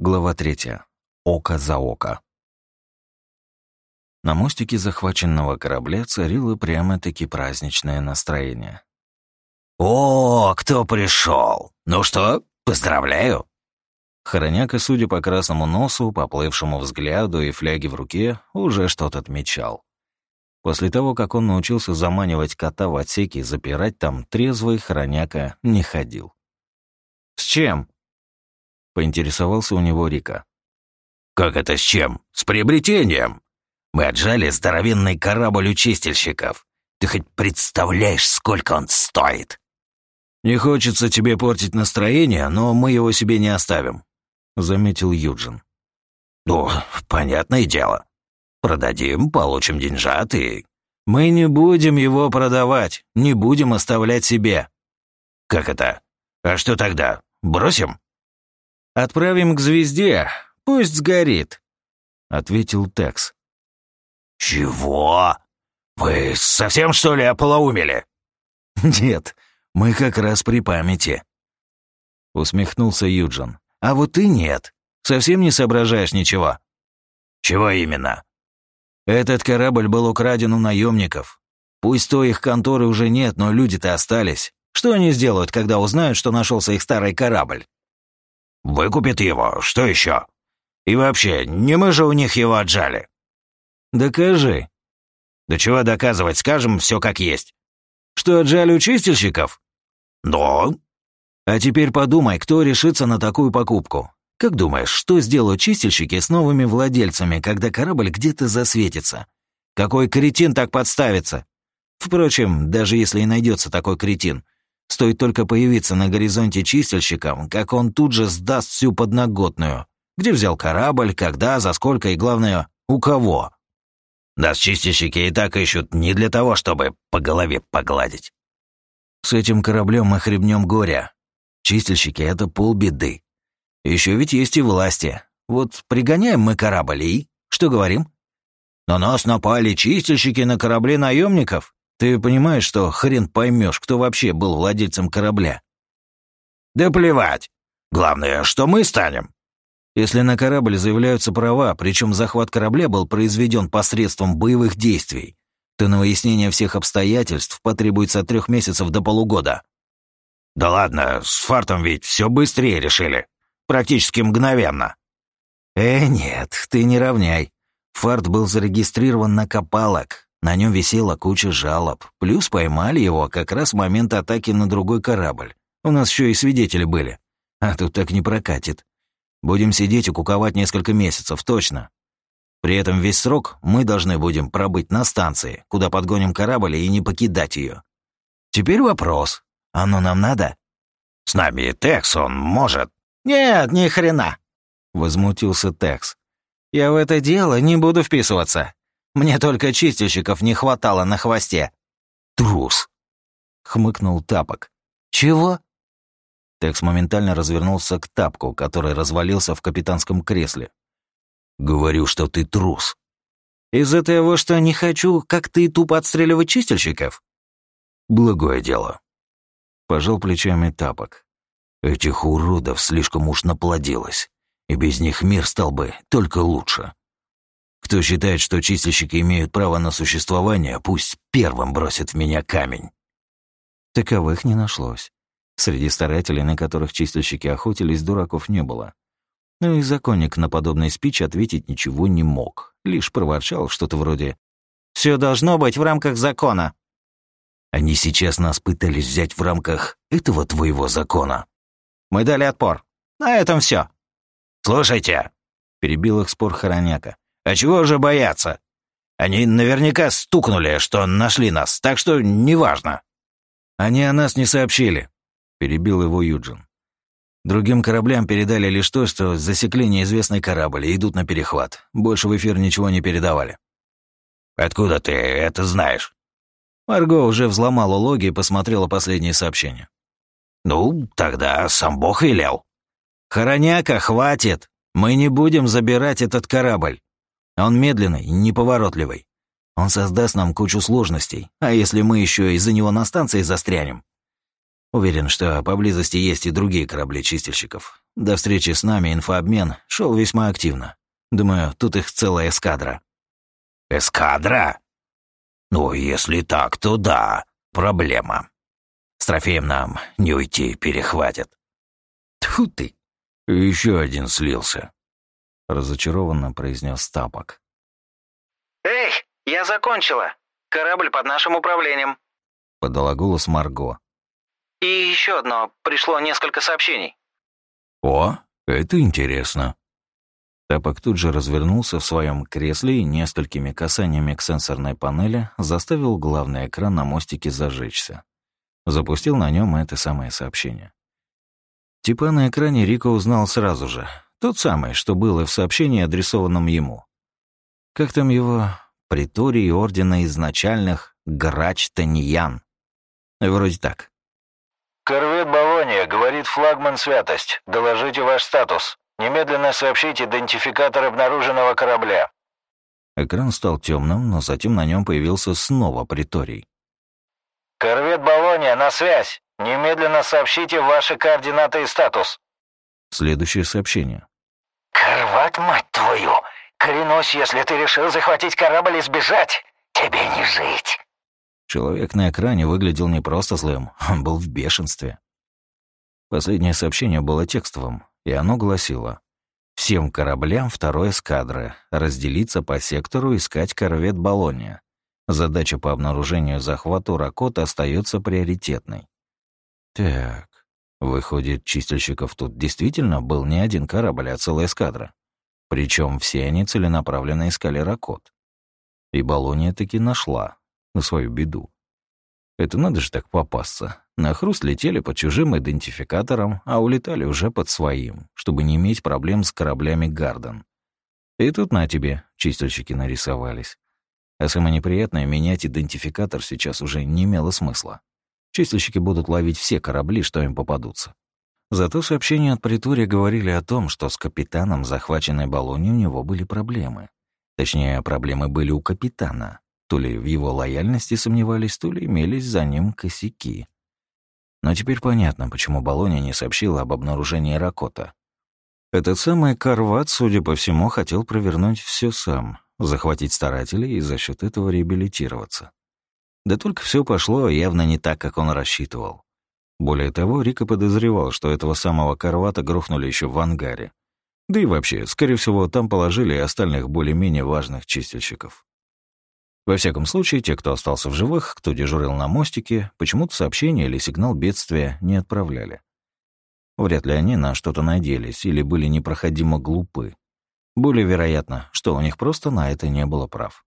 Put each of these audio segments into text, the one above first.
Глава третья. Око за око. На мостике захваченного корабля царило прямо-таки праздничное настроение. «О, кто пришел? Ну что, поздравляю!» Хороняка, судя по красному носу, поплывшему взгляду и фляге в руке, уже что-то отмечал. После того, как он научился заманивать кота в отсеки и запирать там, трезвый Хороняка не ходил. «С чем?» Поинтересовался у него Рика. «Как это с чем? С приобретением? Мы отжали здоровенный корабль у чистильщиков. Ты хоть представляешь, сколько он стоит?» «Не хочется тебе портить настроение, но мы его себе не оставим», — заметил Юджин. «Ну, понятное дело. Продадим, получим деньжат и...» «Мы не будем его продавать, не будем оставлять себе». «Как это? А что тогда? Бросим?» «Отправим к звезде, пусть сгорит», — ответил Текс. «Чего? Вы совсем, что ли, ополоумели?» «Нет, мы как раз при памяти», — усмехнулся Юджин. «А вот ты нет. Совсем не соображаешь ничего». «Чего именно?» «Этот корабль был украден у наемников. Пусть то их конторы уже нет, но люди-то остались. Что они сделают, когда узнают, что нашелся их старый корабль?» Выкупит его, что еще? И вообще, не мы же у них его отжали. Докажи. Да чего доказывать, скажем, все как есть. Что отжали у чистильщиков? Да. А теперь подумай, кто решится на такую покупку. Как думаешь, что сделают чистильщики с новыми владельцами, когда корабль где-то засветится? Какой кретин так подставится? Впрочем, даже если и найдется такой кретин, Стоит только появиться на горизонте чистильщиком, как он тут же сдаст всю подноготную. Где взял корабль, когда, за сколько и, главное, у кого. Нас чистильщики и так ищут не для того, чтобы по голове погладить. С этим кораблем мы хребнем горя. Чистильщики — это полбеды. Еще ведь есть и власти. Вот пригоняем мы корабль и... Что говорим? На нас напали чистильщики на корабле наемников. Ты понимаешь, что хрен поймешь, кто вообще был владельцем корабля? Да плевать. Главное, что мы станем. Если на корабль заявляются права, причем захват корабля был произведен посредством боевых действий, то на выяснение всех обстоятельств потребуется от трех месяцев до полугода. Да ладно, с фартом ведь все быстрее решили. Практически мгновенно. Э, нет, ты не равняй. Фарт был зарегистрирован на Копалок, на нем висела куча жалоб, плюс поймали его как раз в момент атаки на другой корабль. У нас еще и свидетели были. А тут так не прокатит. Будем сидеть и куковать несколько месяцев, точно. При этом весь срок мы должны будем пробыть на станции, куда подгоним корабль и не покидать ее. Теперь вопрос. Оно нам надо? С нами Текс, он может. Нет, ни хрена. Возмутился Текс. Я в это дело не буду вписываться. Мне только чистильщиков не хватало на хвосте». «Трус!» — хмыкнул Тапок. «Чего?» Текс моментально развернулся к Тапку, который развалился в капитанском кресле. «Говорю, что ты трус». «Из-за того, что не хочу, как ты, тупо отстреливать чистильщиков?» «Благое дело». Пожал плечами Тапок. «Этих уродов слишком уж наплодилось, и без них мир стал бы только лучше». Кто считает, что чистильщики имеют право на существование, пусть первым бросит в меня камень. Таковых не нашлось. Среди старателей, на которых чистильщики охотились, дураков не было. Но и законник на подобный спич ответить ничего не мог. Лишь проворчал что-то вроде «Все должно быть в рамках закона». Они сейчас нас пытались взять в рамках этого твоего закона. Мы дали отпор. На этом все. Слушайте, перебил их спор Хороняка. А чего же бояться? Они наверняка стукнули, что нашли нас, так что неважно». «Они о нас не сообщили», — перебил его Юджин. «Другим кораблям передали лишь то, что засекли неизвестный корабль и идут на перехват. Больше в эфир ничего не передавали». «Откуда ты это знаешь?» Марго уже взломала логи и посмотрела последние сообщения. «Ну, тогда сам Бог велел». «Хороняка, хватит! Мы не будем забирать этот корабль. Он медленный, неповоротливый. Он создаст нам кучу сложностей, а если мы еще из-за него на станции застрянем? Уверен, что поблизости есть и другие корабли чистильщиков. До встречи с нами инфообмен Шел весьма активно. Думаю, тут их целая эскадра». «Эскадра? Ну, если так, то да, проблема. С трофеем нам не уйти, перехватят». Тьфу ты! Еще один слился. Разочарованно произнес Тапок. «Эй, я закончила. Корабль под нашим управлением», — подала голос Марго. «И еще одно. Пришло несколько сообщений». «О, это интересно». Тапок тут же развернулся в своем кресле и несколькими касаниями к сенсорной панели заставил главный экран на мостике зажечься. Запустил на нем это самое сообщение. Типа на экране Рико узнал сразу же. Тот самый, что было в сообщении, адресованном ему. Как там его? Приторий Ордена Изначальных Грач Таньян. Вроде так. «Корвет Болония, говорит флагман Святость. Доложите ваш статус. Немедленно сообщите идентификатор обнаруженного корабля». Экран стал темным, но затем на нем появился снова Приторий. «Корвет Болония, на связь! Немедленно сообщите ваши координаты и статус». Следующее сообщение. «Корват, мать твою! Клянусь, если ты решил захватить корабль и сбежать, тебе не жить!» Человек на экране выглядел не просто злым, он был в бешенстве. Последнее сообщение было текстовым, и оно гласило «Всем кораблям второй эскадры разделиться по сектору искать корвет Болония. Задача по обнаружению захвату Ракота остается приоритетной». Так, выходит, чистильщиков тут действительно был не один корабль, а целая эскадра. Причем все они целенаправленно искали Ракот. И Болония таки нашла, на свою беду. Это надо же так попасться. На хруст летели под чужим идентификатором, а улетали уже под своим, чтобы не иметь проблем с кораблями Гарден. И тут на тебе чистильщики нарисовались. А самое неприятное, менять идентификатор сейчас уже не имело смысла. Чистильщики будут ловить все корабли, что им попадутся. Зато сообщения от Притория говорили о том, что с капитаном захваченной Болони у него были проблемы. Точнее, проблемы были у капитана. То ли в его лояльности сомневались, то ли имелись за ним косяки. Но теперь понятно, почему Болония не сообщила об обнаружении Ракота. Этот самый Карват, судя по всему, хотел провернуть все сам, захватить старателей и за счет этого реабилитироваться. Да только все пошло явно не так, как он рассчитывал. Более того, Рика подозревал, что этого самого Карвата грохнули еще в ангаре. Да и вообще, скорее всего, там положили и остальных более-менее важных чистильщиков. Во всяком случае, те, кто остался в живых, кто дежурил на мостике, почему-то сообщение или сигнал бедствия не отправляли. Вряд ли они на что-то надеялись или были непроходимо глупы. Более вероятно, что у них просто на это не было прав.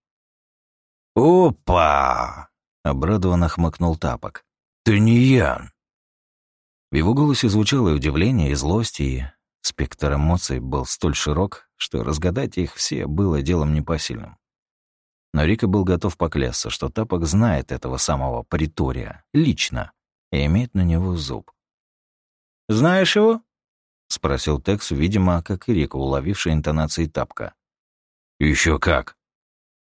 «Опа!» — обрадованно хмыкнул Тапок. «Ты не Ян!» В его голосе звучало и удивление, и злость, и спектр эмоций был столь широк, что разгадать их все было делом непосильным. Но Рика был готов поклясться, что Тапок знает этого самого Притория лично и имеет на него зуб. «Знаешь его?» — спросил Текс, видимо, как и Рика, уловивший интонации Тапка. Еще как.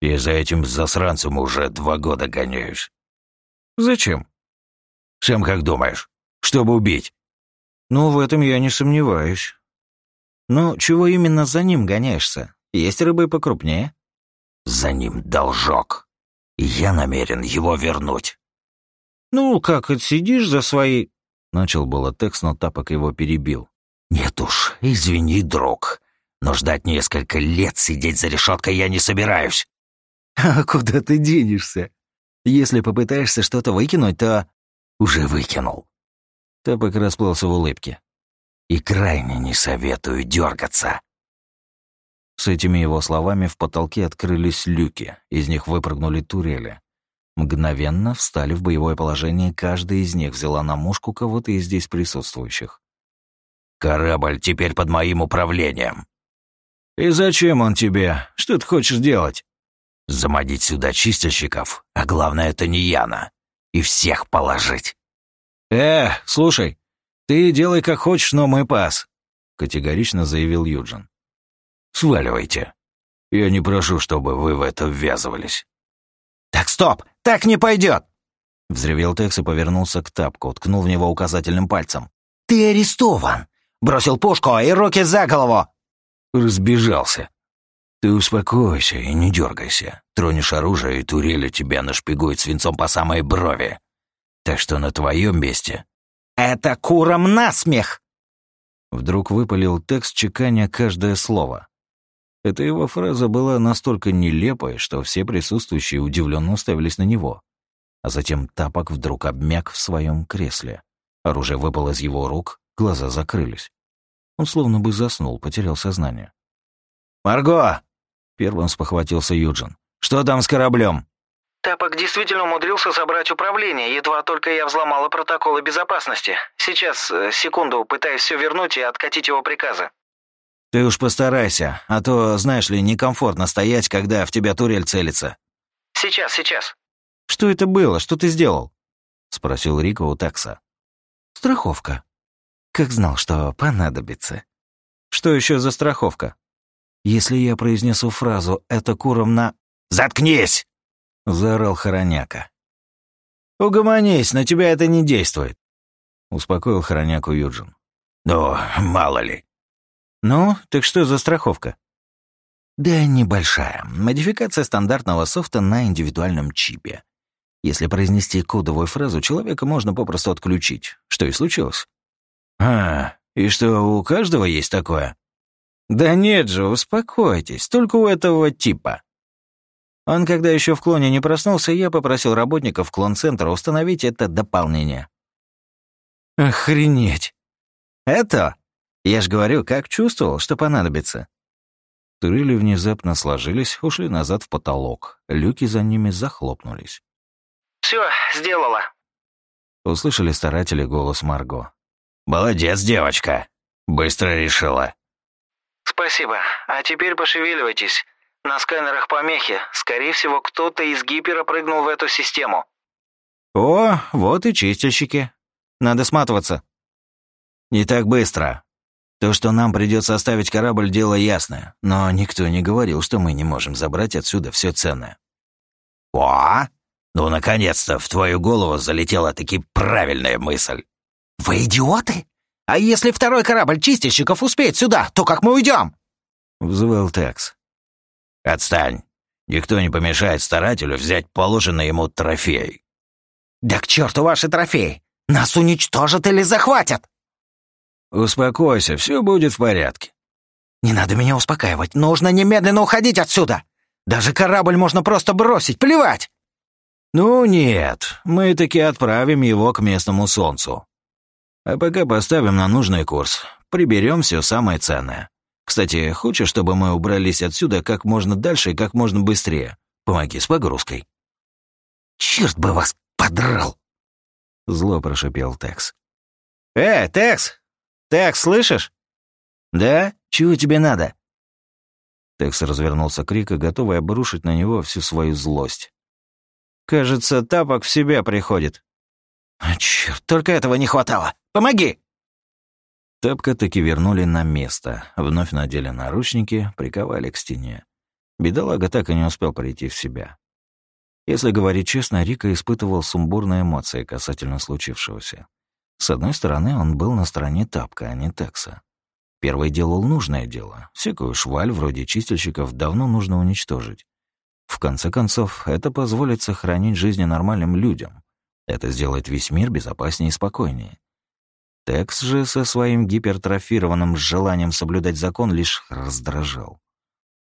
Я за этим засранцем уже два года гоняюсь». «Зачем?» «Сам как думаешь?» чтобы убить. Ну, в этом я не сомневаюсь. Ну, чего именно за ним гоняешься? Есть рыбы покрупнее? За ним должок. И я намерен его вернуть. Ну, как отсидишь за свои... Начал было текст, но Тапок его перебил. Нет уж, извини, друг. Но ждать несколько лет сидеть за решеткой я не собираюсь. А куда ты денешься? Если попытаешься что-то выкинуть, то... Уже выкинул. Тапок расплылся в улыбке. «И крайне не советую дергаться». С этими его словами в потолке открылись люки, из них выпрыгнули турели. Мгновенно встали в боевое положение, каждая из них взяла на мушку кого-то из здесь присутствующих. «Корабль теперь под моим управлением». «И зачем он тебе? Что ты хочешь делать?» «Заманить сюда чистильщиков, а главное, это не Яна. И всех положить». «Э, слушай, ты делай как хочешь, но мой пас», — категорично заявил Юджин. «Сваливайте. Я не прошу, чтобы вы в это ввязывались». «Так стоп! Так не пойдет!» Взревел Текс и повернулся к Тапку, ткнул в него указательным пальцем. «Ты арестован! Бросил пушку и руки за голову!» разбежался. Ты успокойся и не дергайся. Тронешь оружие, и турели тебя нашпигует свинцом по самой брови. Так что на твоем месте... «Это куром насмех!» Вдруг выпалил текст, чеканя каждое слово. Эта его фраза была настолько нелепой, что все присутствующие удивленно уставились на него. А затем Тапок вдруг обмяк в своем кресле. Оружие выпало из его рук, глаза закрылись. Он словно бы заснул, потерял сознание. «Марго!» — первым спохватился Юджин. «Что там с кораблем?» Тапок действительно умудрился забрать управление, едва только я взломала протоколы безопасности. Сейчас, э, секунду, пытаюсь все вернуть и откатить его приказы. «Ты уж постарайся, а то, знаешь ли, некомфортно стоять, когда в тебя турель целится». «Сейчас, сейчас». «Что это было? Что ты сделал?» — спросил Рико у такса. «Страховка. Как знал, что понадобится». «Что еще за страховка?» «Если я произнесу фразу «это куром на...» «Заткнись!» — заорал Хороняка. «Угомонись, на тебя это не действует», — успокоил Хороняку Юджин. «Ну, мало ли». «Ну, так что за страховка?» «Да небольшая. Модификация стандартного софта на индивидуальном чипе. Если произнести кодовую фразу, человека можно попросту отключить, что и случилось». «А, и что, у каждого есть такое?» «Да нет же, успокойтесь, только у этого типа». Он, когда еще в клоне не проснулся, я попросил работников клон-центра установить это дополнение. «Охренеть!» «Это? Я ж говорю, как чувствовал, что понадобится». Турели внезапно сложились, ушли назад в потолок. Люки за ними захлопнулись. «Все, сделала». Услышали старатели голос Марго. «Молодец, девочка. Быстро решила». «Спасибо. А теперь пошевеливайтесь. На сканерах помехи. Скорее всего, кто-то из гипера прыгнул в эту систему». «О, вот и чистильщики. Надо сматываться». «Не так быстро. То, что нам придется оставить корабль, дело ясное, но никто не говорил, что мы не можем забрать отсюда все ценное». «О, ну, наконец-то в твою голову залетела таки правильная мысль». «Вы идиоты? А если второй корабль чистильщиков успеет сюда, то как мы уйдем?» — взвыл Текс. «Отстань. Никто не помешает старателю взять положенный ему трофей». «Да к черту ваши трофеи! Нас уничтожат или захватят!» «Успокойся, все будет в порядке». «Не надо меня успокаивать. Нужно немедленно уходить отсюда. Даже корабль можно просто бросить, плевать!» «Ну нет, мы таки отправим его к местному солнцу. А пока поставим на нужный курс, приберем все самое ценное. Кстати, хочешь, чтобы мы убрались отсюда как можно дальше и как можно быстрее? Помоги с погрузкой». «Черт бы вас подрал!» Зло прошипел Текс. «Э, Текс! Текс, слышишь?» «Да? Чего тебе надо?» Текс развернулся к готовый обрушить на него всю свою злость. «Кажется, тапок в себя приходит». «А, черт, только этого не хватало! Помоги!» Тапка таки вернули на место, вновь надели наручники, приковали к стене. Бедолага так и не успел прийти в себя. Если говорить честно, Рика испытывал сумбурные эмоции касательно случившегося. С одной стороны, он был на стороне Тапка, а не Текса. Первый делал нужное дело. Всякую шваль, вроде чистильщиков, давно нужно уничтожить. В конце концов, это позволит сохранить жизни нормальным людям. Это сделает весь мир безопаснее и спокойнее. Текс же со своим гипертрофированным желанием соблюдать закон лишь раздражал.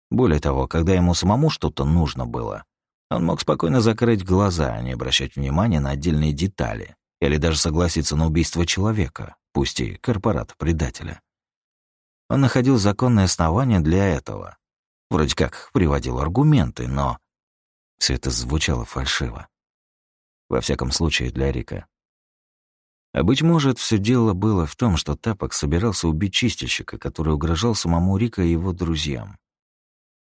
Более того, когда ему самому что-то нужно было, он мог спокойно закрыть глаза, а не обращать внимания на отдельные детали, или даже согласиться на убийство человека, пусть и корпората-предателя. Он находил законное основание для этого. Вроде как приводил аргументы, но все это звучало фальшиво. Во всяком случае, для Рика. А быть может, все дело было в том, что Тапок собирался убить чистильщика, который угрожал самому Рика и его друзьям.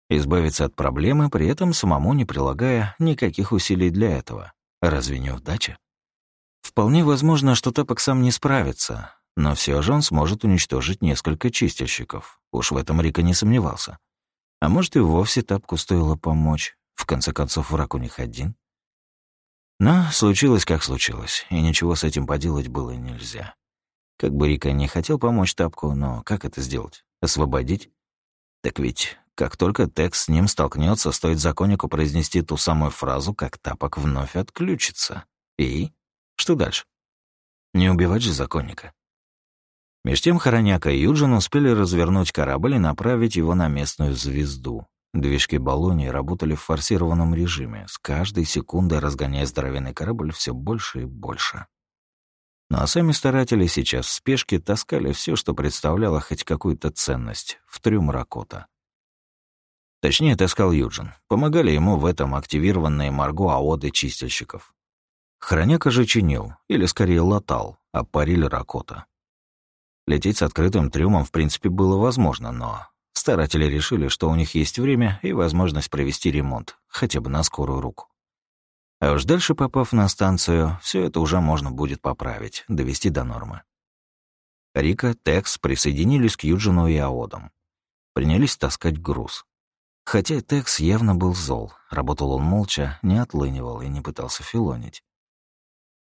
Избавиться от проблемы, при этом самому не прилагая никаких усилий для этого. Разве не удача? Вполне возможно, что Тапок сам не справится, но все же он сможет уничтожить несколько чистильщиков. Уж в этом Рика не сомневался. А может, и вовсе Тапку стоило помочь. В конце концов, враг у них один. Но случилось, как случилось, и ничего с этим поделать было нельзя. Как бы Рика не хотел помочь Тапку, но как это сделать? Освободить? Так ведь как только текст с ним столкнется, стоит законнику произнести ту самую фразу, как тапок вновь отключится. И? Что дальше? Не убивать же законника. Меж тем Хороняка и Юджин успели развернуть корабль и направить его на местную звезду. Движки Болонии работали в форсированном режиме, с каждой секундой разгоняя здоровенный корабль все больше и больше. Ну а сами старатели сейчас в спешке таскали все, что представляло хоть какую-то ценность, в трюм Ракота. Точнее, таскал Юджин. Помогали ему в этом активированные Марго аоды чистильщиков. Хроняка же чинил, или скорее латал, а парили Ракота. Лететь с открытым трюмом в принципе было возможно, но старатели решили, что у них есть время и возможность провести ремонт, хотя бы на скорую руку. А уж дальше, попав на станцию, все это уже можно будет поправить, довести до нормы. Рика, Текс присоединились к Юджину и Аодам. Принялись таскать груз. Хотя Текс явно был зол, работал он молча, не отлынивал и не пытался филонить.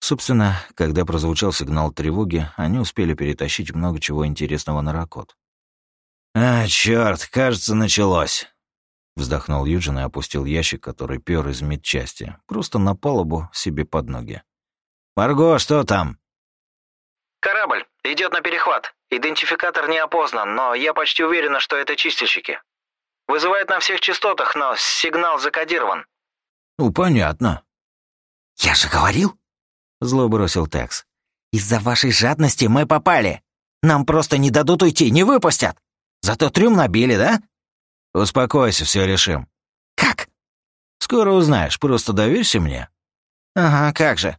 Собственно, когда прозвучал сигнал тревоги, они успели перетащить много чего интересного на Ракот. «А, чёрт, кажется, началось!» Вздохнул Юджин и опустил ящик, который пёр из медчасти, просто на палубу себе под ноги. «Марго, что там?» «Корабль. Идет на перехват. Идентификатор не опознан, но я почти уверена, что это чистильщики. Вызывает на всех частотах, но сигнал закодирован». «Ну, понятно». «Я же говорил!» — зло бросил Текс. «Из-за вашей жадности мы попали. Нам просто не дадут уйти, не выпустят. Зато трюм набили, да?» «Успокойся, все решим». «Как?» «Скоро узнаешь, просто доверься мне». «Ага, как же».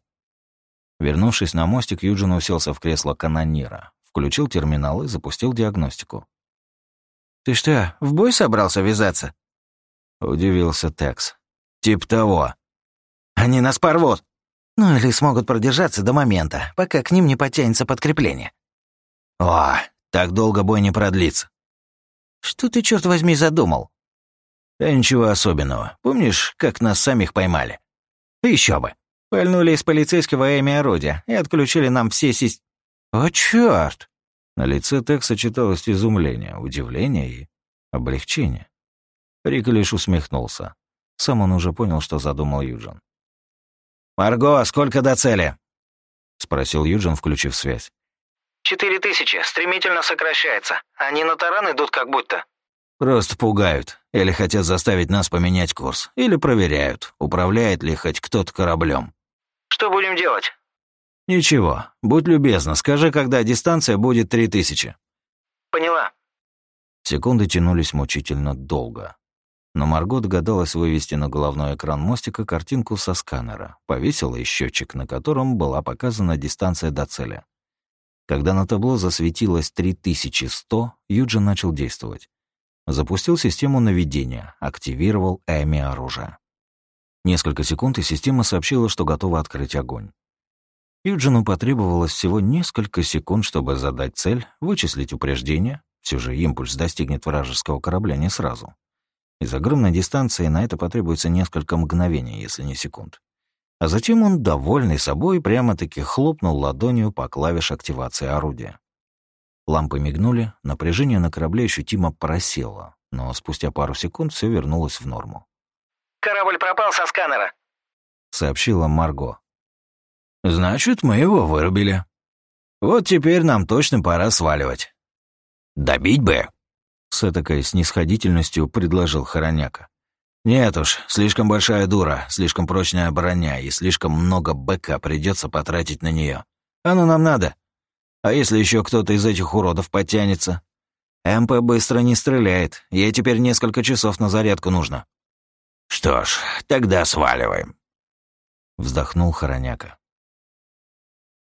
Вернувшись на мостик, Юджин уселся в кресло канонира, включил терминал и запустил диагностику. «Ты что, в бой собрался вязаться?» Удивился Текс. «Тип того». «Они нас порвут. Ну или смогут продержаться до момента, пока к ним не потянется подкрепление». «О, так долго бой не продлится». «Что ты, черт возьми, задумал?» «Да ничего особенного. Помнишь, как нас самих поймали?» Еще бы. Пальнули из полицейского Эми орудия и отключили нам все сись... О, черт! На лице Текса читалось изумление, удивление и облегчение. Рик лишь усмехнулся. Сам он уже понял, что задумал Юджин. «Марго, сколько до цели?» — спросил Юджин, включив связь. Четыре тысячи. Стремительно сокращается. Они на таран идут как будто». «Просто пугают. Или хотят заставить нас поменять курс. Или проверяют, управляет ли хоть кто-то кораблем. «Что будем делать?» «Ничего. Будь любезна, скажи, когда дистанция будет три тысячи». «Поняла». Секунды тянулись мучительно долго. Но Марго догадалась вывести на головной экран мостика картинку со сканера, повесила и счетчик, на котором была показана дистанция до цели. Когда на табло засветилось 3100, Юджин начал действовать. Запустил систему наведения, активировал Эми оружие. Несколько секунд, и система сообщила, что готова открыть огонь. Юджину потребовалось всего несколько секунд, чтобы задать цель, вычислить упреждение, все же импульс достигнет вражеского корабля не сразу. Из огромной дистанции на это потребуется несколько мгновений, если не секунд. А затем он, довольный собой, прямо-таки хлопнул ладонью по клавише активации орудия. Лампы мигнули, напряжение на корабле ощутимо просело, но спустя пару секунд все вернулось в норму. «Корабль пропал со сканера», — сообщила Марго. «Значит, мы его вырубили. Вот теперь нам точно пора сваливать. Добить бы!» С этакой снисходительностью предложил Хороняка. «Нет уж, слишком большая дура, слишком прочная броня и слишком много БК придется потратить на нее. Оно нам надо. А если еще кто-то из этих уродов подтянется? МП быстро не стреляет, ей теперь несколько часов на зарядку нужно». «Что ж, тогда сваливаем», — вздохнул Хороняка.